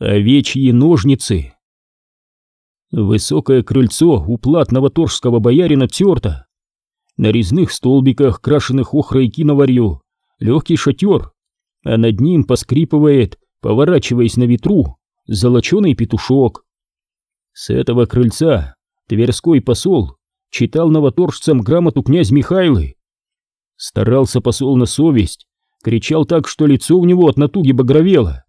Овечьи ножницы. Высокое крыльцо у платного торжского боярина терто. На резных столбиках, крашенных охрой и киноварью, легкий шатер, а над ним поскрипывает, поворачиваясь на ветру, золоченый петушок. С этого крыльца Тверской посол читал новоторжцам грамоту князь Михайлы. Старался посол на совесть, кричал так, что лицо у него от натуги багровело.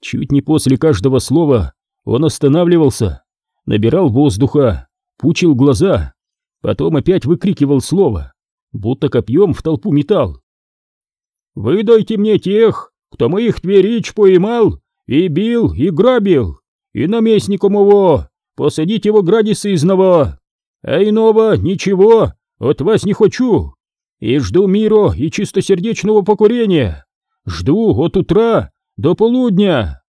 Чуть не после каждого слова он останавливался, набирал воздуха, пучил глаза, потом опять выкрикивал слово, будто копьем в толпу метал. «Выдайте мне тех, кто моих тверич поймал и бил и грабил, и наместником его посадить его градисы изного, а иного ничего от вас не хочу, и жду мира и чистосердечного покурения, жду от утра до полудня!»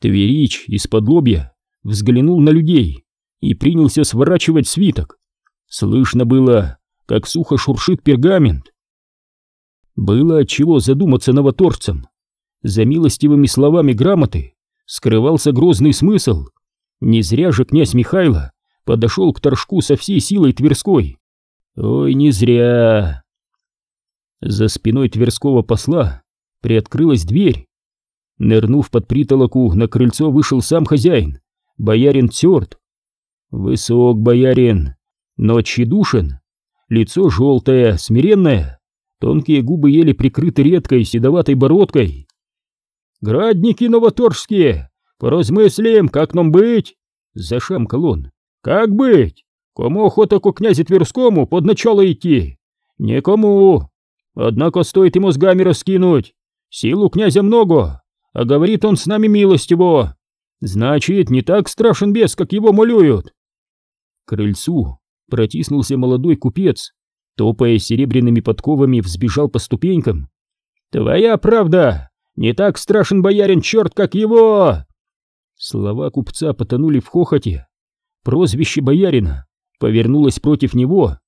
Тверич из-под лобья взглянул на людей и принялся сворачивать свиток. Слышно было, как сухо шуршит пергамент. Было от чего задуматься новоторцам. За милостивыми словами грамоты скрывался грозный смысл. Не зря же князь Михайло подошел к торжку со всей силой Тверской. Ой, не зря. За спиной Тверского посла приоткрылась дверь. Нырнув под притолоку, на крыльцо вышел сам хозяин, боярин Тёрт. Высок боярин, но тщедушен, лицо желтое, смиренное, тонкие губы еле прикрыты редкой седоватой бородкой. «Градники новоторжские, поразмыслим, как нам быть?» — зашамкал он. «Как быть? Кому охота ко князю Тверскому под начало идти? Никому. Однако стоит ему мозгами раскинуть. Силу князя много, а говорит он с нами милостиво. Значит, не так страшен бес, как его молюют. К крыльцу протиснулся молодой купец, топая серебряными подковами, взбежал по ступенькам. «Твоя правда! Не так страшен боярин черт, как его!» Слова купца потонули в хохоте. Прозвище боярина повернулось против него.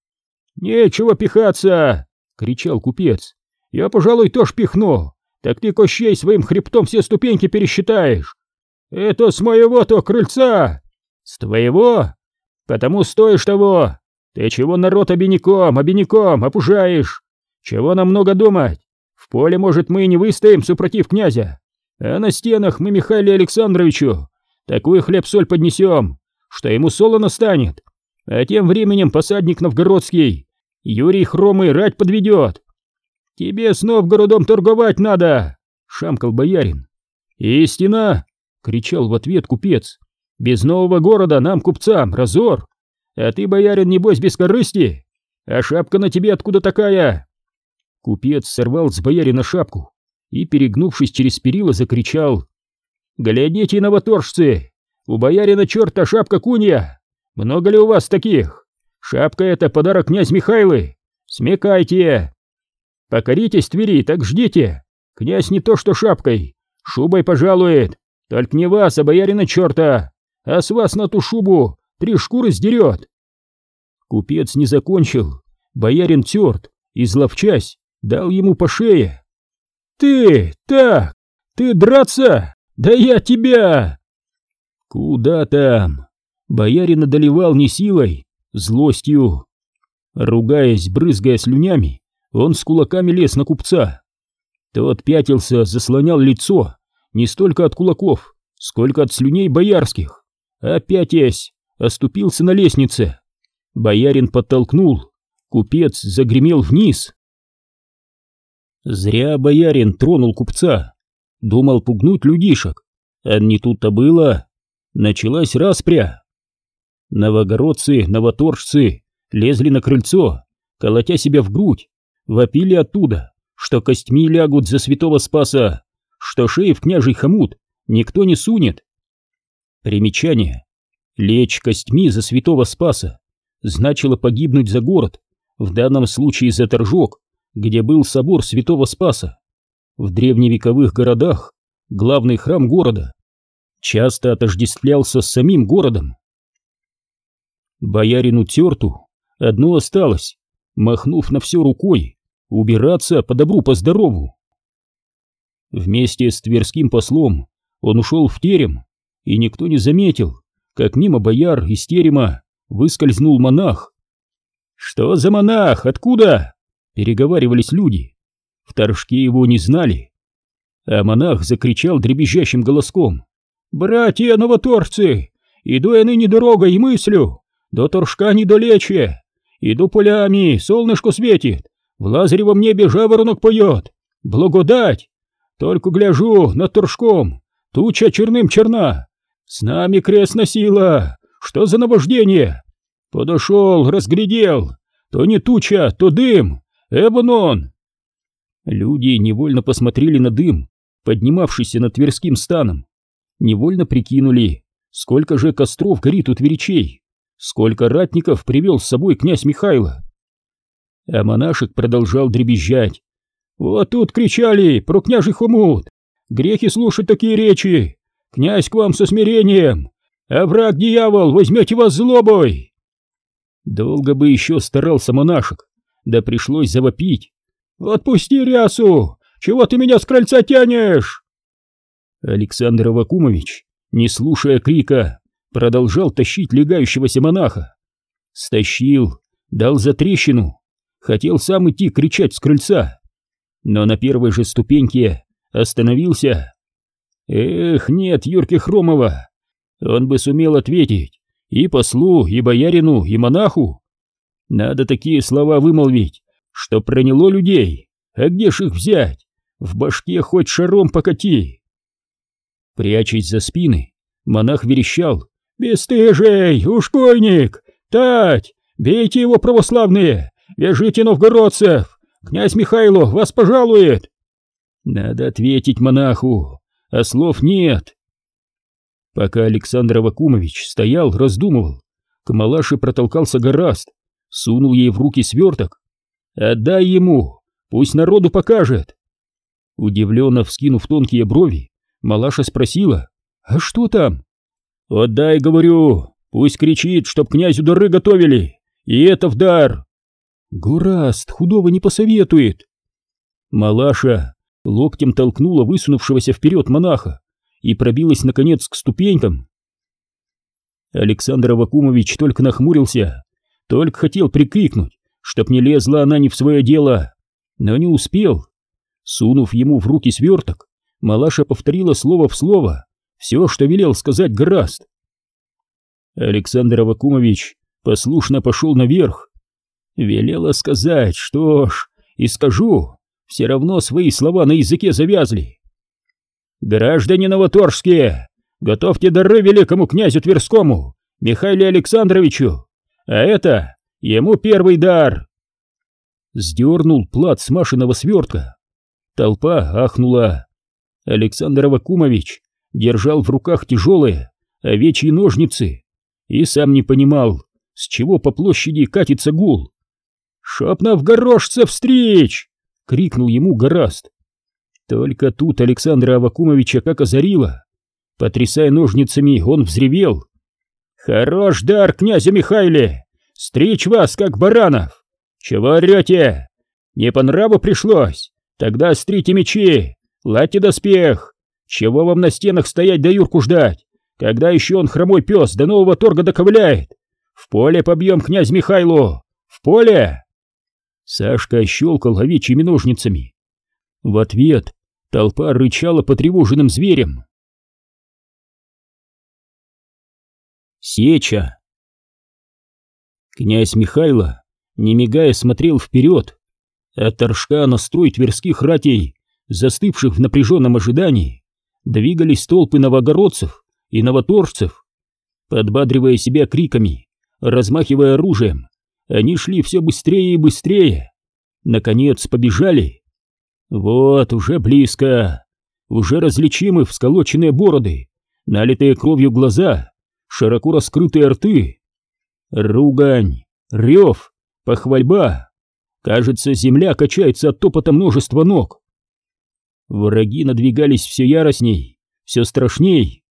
«Нечего пихаться!» — кричал купец. «Я, пожалуй, тоже пихну, так ты, Кощей, своим хребтом все ступеньки пересчитаешь. Это с моего-то крыльца. С твоего? Потому стоишь того. Ты чего народ обиняком, обиняком опужаешь? Чего нам много думать? В поле, может, мы и не выстоим супротив князя. А на стенах мы Михаилу Александровичу такой хлеб-соль поднесем, что ему солоно станет. А тем временем посадник новгородский Юрий Хромый рать подведет. «Тебе с Новгородом торговать надо!» — шамкал боярин. «Истина!» — кричал в ответ купец. «Без нового города нам, купцам, разор! А ты, боярин, небось, без корысти! А шапка на тебе откуда такая?» Купец сорвал с боярина шапку и, перегнувшись через перила, закричал. «Глядите, новоторжцы! У боярина черта шапка кунья! Много ли у вас таких? Шапка — это подарок князь Михайлы! Смекайте! Покоритесь Твери, так ждите. Князь не то что шапкой, шубой пожалует. Только не вас, а боярина черта. А с вас на ту шубу три шкуры сдерет. Купец не закончил. Боярин терт, изловчась, дал ему по шее. Ты, так, ты драться? Да я тебя! Куда там? Боярин одолевал не силой, злостью. Ругаясь, брызгая слюнями, он с кулаками лез на купца. Тот пятился, заслонял лицо не столько от кулаков, сколько от слюней боярских. Опятясь, оступился на лестнице. Боярин подтолкнул, купец загремел вниз. Зря боярин тронул купца. Думал пугнуть людишек, а не тут-то было. Началась распря. Новогородцы, новоторжцы лезли на крыльцо, колотя себя в грудь, вопили оттуда, что костьми лягут за святого Спаса, что шеи в княжий хомут никто не сунет. Примечание. Лечь костьми за святого Спаса значило погибнуть за город, в данном случае за Торжок, где был собор святого Спаса. В древневековых городах главный храм города часто отождествлялся с самим городом. Боярину Терту одно осталось, махнув на все рукой, убираться по добру, по здорову. Вместе с тверским послом он ушел в терем, и никто не заметил, как мимо бояр из терема выскользнул монах. «Что за монах? Откуда?» — переговаривались люди. В торжке его не знали. А монах закричал дребезжащим голоском. «Братья новоторцы, иду я ныне дорогой и мыслю, до торжка недалече, иду полями, солнышко светит, в лазаревом небе жаворонок поет, благодать, только гляжу над торжком, туча черным черна, с нами крестная сила, что за наваждение? Подошел, разглядел, то не туча, то дым, Эбонон!» Люди невольно посмотрели на дым, поднимавшийся над Тверским станом. Невольно прикинули, сколько же костров горит у тверичей, сколько ратников привел с собой князь Михайло. А монашек продолжал дребезжать. «Вот тут кричали про княжий хомут! Грехи слушать такие речи! Князь к вам со смирением! А враг дьявол, возьмете вас злобой!» Долго бы еще старался монашек, да пришлось завопить. «Отпусти рясу! Чего ты меня с крыльца тянешь?» Александр Авакумович, не слушая крика, продолжал тащить легающегося монаха. Стащил, дал за трещину, хотел сам идти кричать с крыльца, но на первой же ступеньке остановился. Эх, нет Юрки Хромова, он бы сумел ответить и послу, и боярину, и монаху. Надо такие слова вымолвить, что проняло людей, а где ж их взять? В башке хоть шаром покати. Прячась за спины, монах верещал. «Бестыжий, ушкойник! Тать! Бейте его, православные! Вяжите новгородцев! Князь Михайло вас пожалует!» Надо ответить монаху, а слов нет. Пока Александр Авакумович стоял, раздумывал, к малаше протолкался гораст, сунул ей в руки сверток. «Отдай ему, пусть народу покажет!» Удивленно вскинув тонкие брови, малаша спросила, «А что там?» «Отдай, говорю, пусть кричит, чтоб князю дары готовили, и это в дар!» «Гораст, худого не посоветует!» Малаша локтем толкнула высунувшегося вперед монаха и пробилась, наконец, к ступенькам. Александр Авакумович только нахмурился, только хотел прикрикнуть, чтоб не лезла она не в свое дело, но не успел. Сунув ему в руки сверток, Малаша повторила слово в слово все, что велел сказать Граст. Александр Авакумович послушно пошел наверх. Велела сказать, что ж, и скажу, все равно свои слова на языке завязли. «Граждане Новоторжские, готовьте дары великому князю Тверскому, Михаилу Александровичу, а это ему первый дар!» Сдернул плат смашенного свертка. Толпа ахнула. Александр Авакумович держал в руках тяжелые овечьи ножницы и сам не понимал, с чего по площади катится гул. «Шоп новгорожцев встреч!» — крикнул ему Гораст. Только тут Александра Авакумовича как озарило. Потрясая ножницами, он взревел. «Хорош дар, князя Михайле! Стричь вас, как баранов! Чего орете? Не по нраву пришлось? Тогда острите мечи, ладьте доспех! Чего вам на стенах стоять да Юрку ждать? Когда еще он хромой пес до нового торга доковыляет? В поле побьем князь Михайлу! В поле!» Сашка щелкал овечьими ножницами. В ответ Толпа рычала потревоженным зверем. Сеча. Князь Михайло, не мигая, смотрел вперед. От торжка на строй тверских ратей, застывших в напряженном ожидании, двигались толпы новогородцев и новоторжцев. Подбадривая себя криками, размахивая оружием, они шли все быстрее и быстрее. Наконец побежали вот, уже близко. Уже различимы всколоченные бороды, налитые кровью глаза, широко раскрытые рты. Ругань, рев, похвальба. Кажется, земля качается от топота множества ног. Враги надвигались все яростней, все страшней.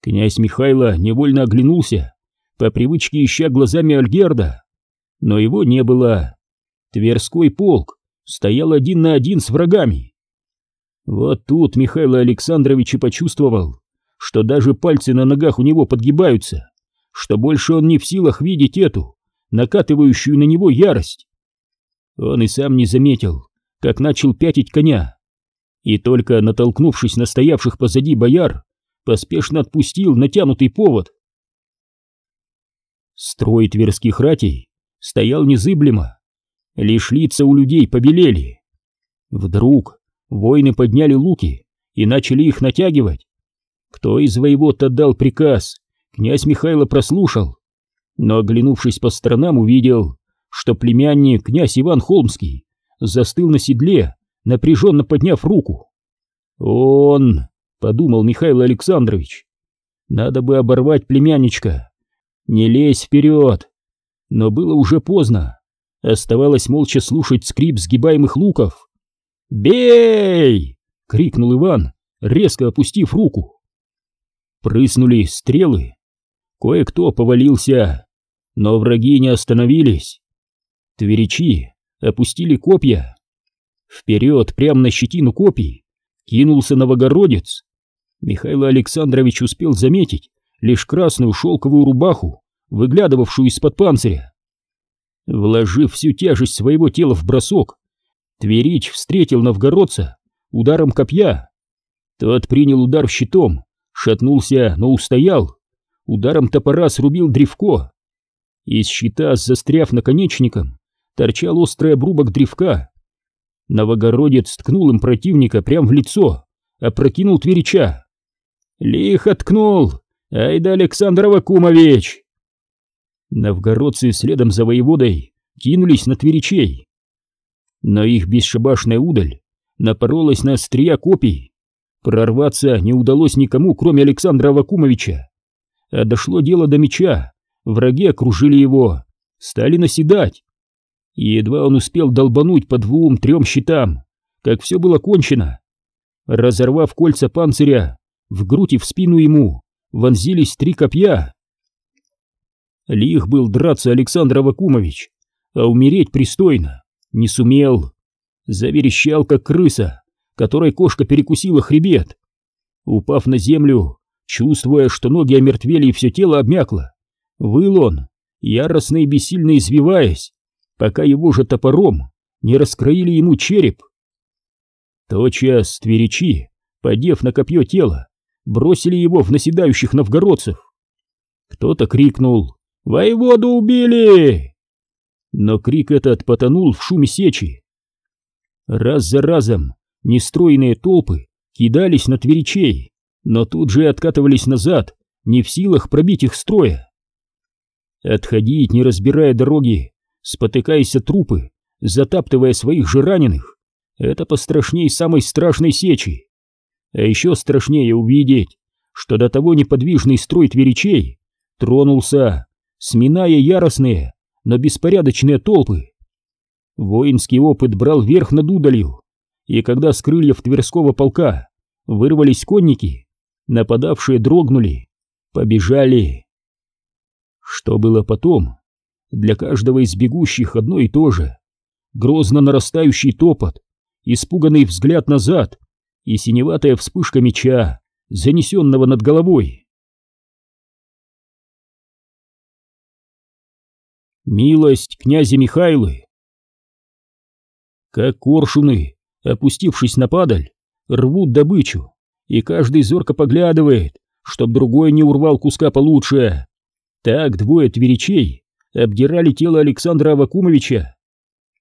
Князь Михайло невольно оглянулся, по привычке ища глазами Альгерда, но его не было. Тверской полк стоял один на один с врагами. Вот тут Михаил Александрович и почувствовал, что даже пальцы на ногах у него подгибаются, что больше он не в силах видеть эту, накатывающую на него ярость. Он и сам не заметил, как начал пятить коня, и только натолкнувшись на стоявших позади бояр, поспешно отпустил натянутый повод. Строй тверских ратей стоял незыблемо, лишь лица у людей побелели. Вдруг воины подняли луки и начали их натягивать. Кто из воевод отдал приказ, князь Михайло прослушал, но, оглянувшись по сторонам, увидел, что племянник, князь Иван Холмский, застыл на седле, напряженно подняв руку. «Он!» — подумал Михаил Александрович. «Надо бы оборвать племянничка. Не лезь вперед!» Но было уже поздно. Оставалось молча слушать скрип сгибаемых луков. «Бей!» — крикнул Иван, резко опустив руку. Прыснули стрелы. Кое-кто повалился, но враги не остановились. Тверичи опустили копья. Вперед, прямо на щетину копий, кинулся новогородец. Михаил Александрович успел заметить лишь красную шелковую рубаху, выглядывавшую из-под панциря. Вложив всю тяжесть своего тела в бросок, Тверич встретил новгородца ударом копья. Тот принял удар щитом, шатнулся, но устоял. Ударом топора срубил древко. Из щита, застряв наконечником, торчал острый обрубок древка. Новогородец ткнул им противника прямо в лицо, опрокинул Тверича. «Лихо ткнул! Ай да Александр Вакумович!» Новгородцы следом за воеводой кинулись на Тверичей. Но их бесшабашная удаль напоролась на острия копий. Прорваться не удалось никому, кроме Александра Вакумовича. А дошло дело до меча, враги окружили его, стали наседать. И едва он успел долбануть по двум-трем щитам, как все было кончено. Разорвав кольца панциря, в грудь и в спину ему вонзились три копья. Лих был драться Александр Авакумович, а умереть пристойно не сумел. Заверещал, как крыса, которой кошка перекусила хребет. Упав на землю, чувствуя, что ноги омертвели и все тело обмякло, выл он, яростно и бессильно извиваясь, пока его же топором не раскроили ему череп. Тотчас тверичи, подев на копье тело, бросили его в наседающих новгородцев. Кто-то крикнул «Воеводу убили!» Но крик этот потонул в шуме сечи. Раз за разом нестроенные толпы кидались на тверичей, но тут же откатывались назад, не в силах пробить их строя. Отходить, не разбирая дороги, спотыкаясь о трупы, затаптывая своих же раненых, это пострашней самой страшной сечи. А еще страшнее увидеть, что до того неподвижный строй тверичей тронулся сминая яростные, но беспорядочные толпы. Воинский опыт брал верх над удалью, и когда с крыльев Тверского полка вырвались конники, нападавшие дрогнули, побежали. Что было потом? Для каждого из бегущих одно и то же. Грозно нарастающий топот, испуганный взгляд назад и синеватая вспышка меча, занесенного над головой. Милость князя Михайлы. Как коршуны, опустившись на падаль, рвут добычу, и каждый зорко поглядывает, чтоб другой не урвал куска получше. Так двое тверичей обдирали тело Александра Авакумовича.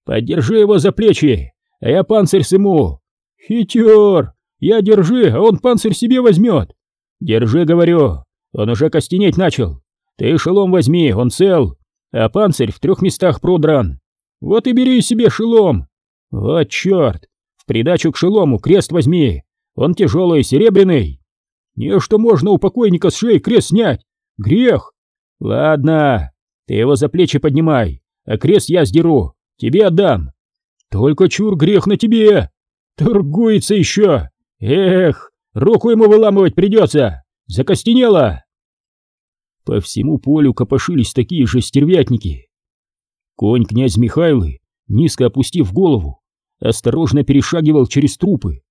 «Подержи его за плечи, а я панцирь сыму!» «Хитер! Я держи, а он панцирь себе возьмет!» «Держи, говорю, он уже костенеть начал! Ты шелом возьми, он цел, а панцирь в трех местах продран. Вот и бери себе шелом. Вот черт, в придачу к шелому крест возьми, он тяжелый, серебряный. Не что можно у покойника с шеи крест снять, грех. Ладно, ты его за плечи поднимай, а крест я сдеру, тебе отдам. Только чур грех на тебе. Торгуется еще. Эх, руку ему выламывать придется. Закостенело. По всему полю копошились такие же стервятники. Конь князь Михайлы, низко опустив голову, осторожно перешагивал через трупы.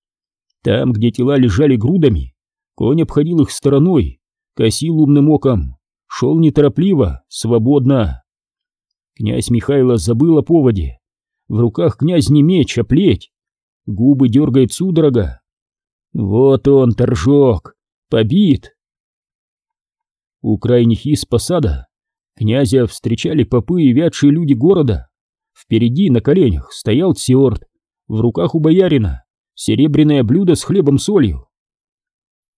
Там, где тела лежали грудами, конь обходил их стороной, косил умным оком, шел неторопливо, свободно. Князь Михайло забыл о поводе. В руках князь не меч, а плеть. Губы дергает судорога. Вот он, торжок, побит. У крайних из посада князя встречали попы и вятшие люди города. Впереди на коленях стоял Тсиорт, в руках у боярина серебряное блюдо с хлебом-солью.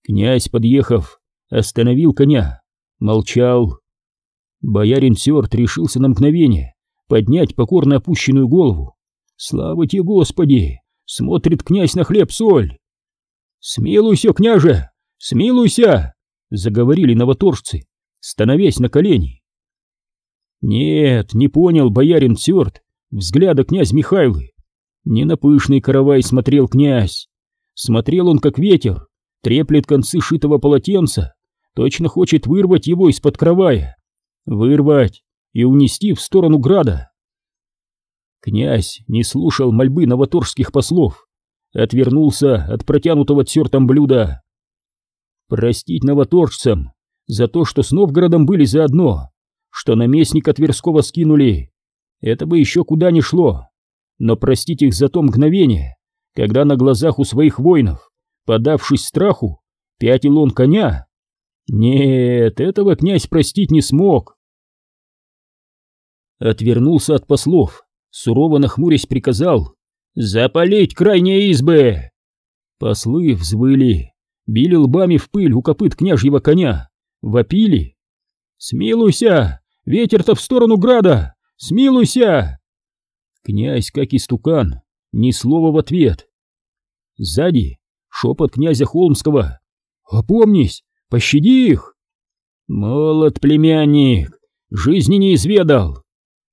Князь, подъехав, остановил коня, молчал. Боярин Сёрт решился на мгновение поднять покорно опущенную голову. Слава тебе, Господи! Смотрит князь на хлеб-соль. «Смилуйся, княже! Смилуйся!» — заговорили новоторжцы, становясь на колени. Нет, не понял боярин Тёрт взгляда князь Михайлы. Не на пышный каравай смотрел князь. Смотрел он, как ветер, треплет концы шитого полотенца, точно хочет вырвать его из-под кровая. Вырвать и унести в сторону града. Князь не слушал мольбы новоторжских послов, отвернулся от протянутого тертом блюда. Простить новоторжцам за то, что с Новгородом были заодно, что наместника Тверского скинули, это бы еще куда ни шло но простить их за то мгновение, когда на глазах у своих воинов, подавшись страху, пятил он коня. Нет, этого князь простить не смог. Отвернулся от послов, сурово нахмурясь приказал «Запалить крайние избы!» Послы взвыли, били лбами в пыль у копыт княжьего коня, вопили «Смилуйся! Ветер-то в сторону града! Смилуйся!» Князь, как истукан, ни слова в ответ. Сзади шепот князя Холмского. «Опомнись! Пощади их!» «Молод, племянник! Жизни не изведал!»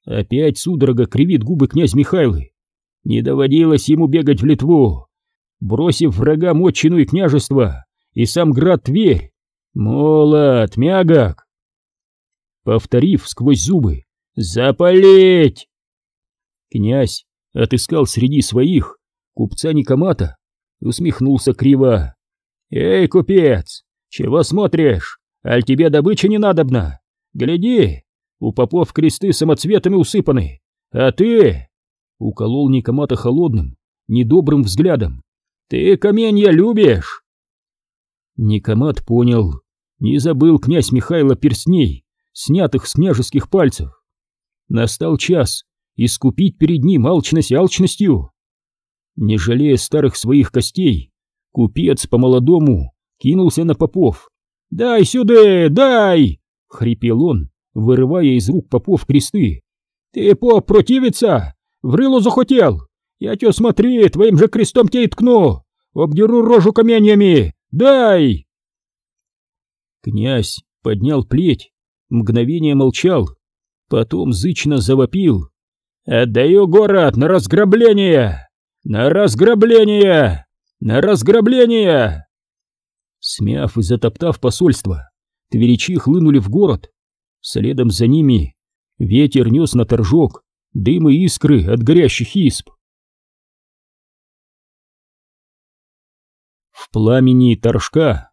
Опять судорога кривит губы князь Михайлы. Не доводилось ему бегать в Литву, бросив врагам отчину и княжество, и сам град Тверь. Молод, мягок! Повторив сквозь зубы «Запалить!» Князь отыскал среди своих купца Никомата и усмехнулся криво. «Эй, купец, чего смотришь? Аль тебе добыча не надобна? Гляди, у попов кресты самоцветами усыпаны, а ты...» Уколол Никомата холодным, недобрым взглядом. «Ты каменья любишь?» Никомат понял, не забыл князь Михайло перстней, снятых с княжеских пальцев. Настал час, искупить перед ним алчность алчностью. Не жалея старых своих костей, купец по-молодому кинулся на попов. «Дай сюда, дай!» — хрипел он, вырывая из рук попов кресты. «Ты, поп, противиться? В рыло захотел? Я тебя смотри, твоим же крестом тебя и ткну! Обдеру рожу каменьями! Дай!» Князь поднял плеть, мгновение молчал, потом зычно завопил. Отдаю город на разграбление! На разграбление! На разграбление!» Смяв и затоптав посольство, тверичи хлынули в город. Следом за ними ветер нес на торжок дым и искры от горящих исп. В пламени торжка.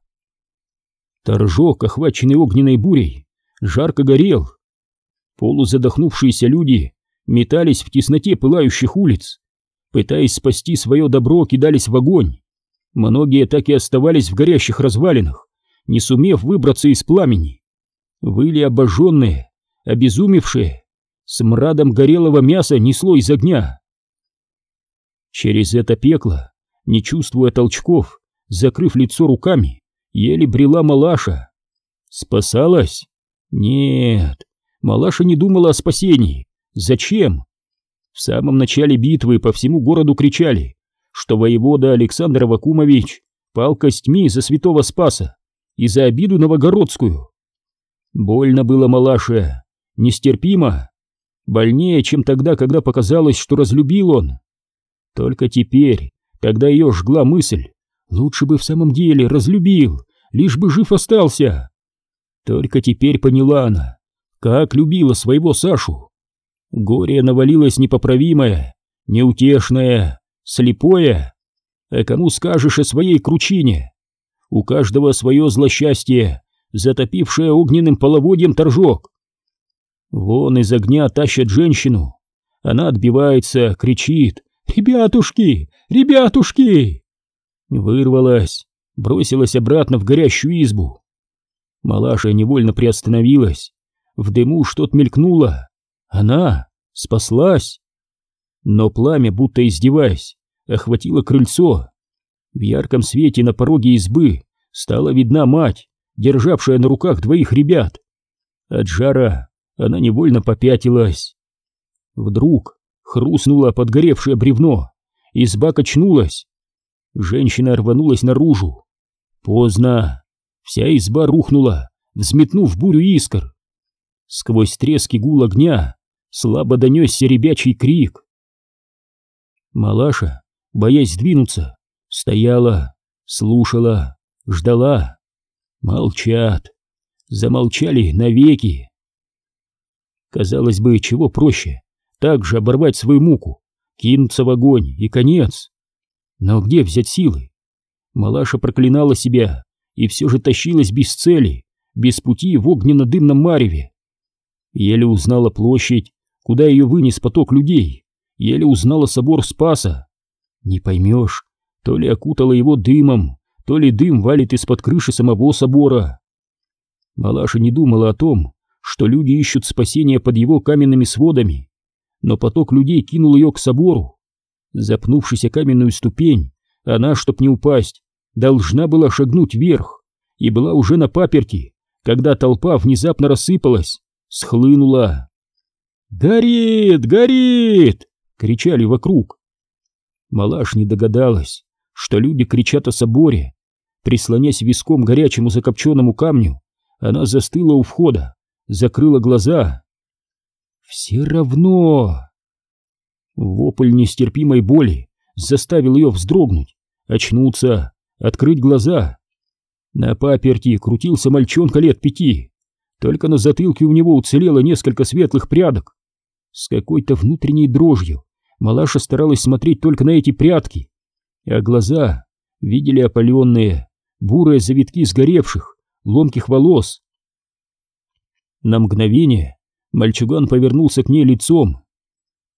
Торжок, охваченный огненной бурей, жарко горел. Полузадохнувшиеся люди метались в тесноте пылающих улиц. Пытаясь спасти свое добро, кидались в огонь. Многие так и оставались в горящих развалинах, не сумев выбраться из пламени. Выли обожженные, обезумевшие, смрадом горелого мяса несло из огня. Через это пекло, не чувствуя толчков, закрыв лицо руками, еле брела Малаша. Спасалась? Нет, Малаша не думала о спасении. Зачем? В самом начале битвы по всему городу кричали, что воевода Александр Вакумович пал костьми за святого Спаса и за обиду новогородскую. Больно было малаше, нестерпимо, больнее, чем тогда, когда показалось, что разлюбил он. Только теперь, когда ее жгла мысль, лучше бы в самом деле разлюбил, лишь бы жив остался. Только теперь поняла она, как любила своего Сашу. Горе навалилось непоправимое, неутешное, слепое. а кому скажешь о своей кручине? У каждого свое злосчастье, затопившее огненным половодьем торжок. Вон из огня тащат женщину. Она отбивается, кричит «Ребятушки! Ребятушки!» Вырвалась, бросилась обратно в горящую избу. Малаша невольно приостановилась. В дыму что-то мелькнуло. Она спаслась. Но пламя, будто издеваясь, охватило крыльцо. В ярком свете на пороге избы стала видна мать, державшая на руках двоих ребят. От жара она невольно попятилась. Вдруг хрустнуло подгоревшее бревно, изба качнулась. Женщина рванулась наружу. Поздно. Вся изба рухнула, взметнув бурю искр. Сквозь трески гул огня слабо донесся ребячий крик. Малаша, боясь двинуться, стояла, слушала, ждала. Молчат. Замолчали навеки. Казалось бы, чего проще, так же оборвать свою муку, кинуться в огонь и конец. Но где взять силы? Малаша проклинала себя и все же тащилась без цели, без пути в огненно-дымном мареве. Еле узнала площадь, куда ее вынес поток людей, еле узнала собор Спаса. Не поймешь, то ли окутала его дымом, то ли дым валит из-под крыши самого собора. Малаша не думала о том, что люди ищут спасения под его каменными сводами, но поток людей кинул ее к собору. Запнувшись о каменную ступень, она, чтоб не упасть, должна была шагнуть вверх и была уже на паперти, когда толпа внезапно рассыпалась, схлынула. «Горит! Горит!» — кричали вокруг. Малаш не догадалась, что люди кричат о соборе. Прислонясь виском горячему закопченному камню, она застыла у входа, закрыла глаза. «Все равно!» Вопль нестерпимой боли заставил ее вздрогнуть, очнуться, открыть глаза. На паперти крутился мальчонка лет пяти, только на затылке у него уцелело несколько светлых прядок. С какой-то внутренней дрожью малаша старалась смотреть только на эти прядки, а глаза видели опаленные, бурые завитки сгоревших, ломких волос. На мгновение мальчуган повернулся к ней лицом.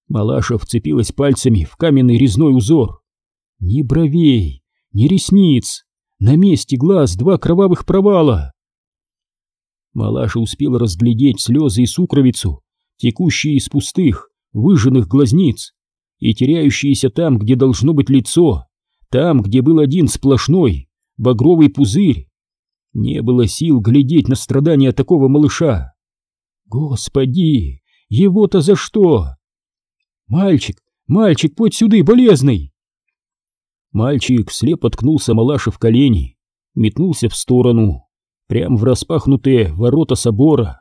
Малаша вцепилась пальцами в каменный резной узор. Ни бровей, ни ресниц, на месте глаз два кровавых провала. Малаша успела разглядеть слезы и сукровицу, текущие из пустых, выжженных глазниц и теряющиеся там, где должно быть лицо, там, где был один сплошной, багровый пузырь. Не было сил глядеть на страдания такого малыша. Господи, его-то за что? Мальчик, мальчик, подь сюда, болезный! Мальчик слепо ткнулся Малаша в колени, метнулся в сторону, прямо в распахнутые ворота собора.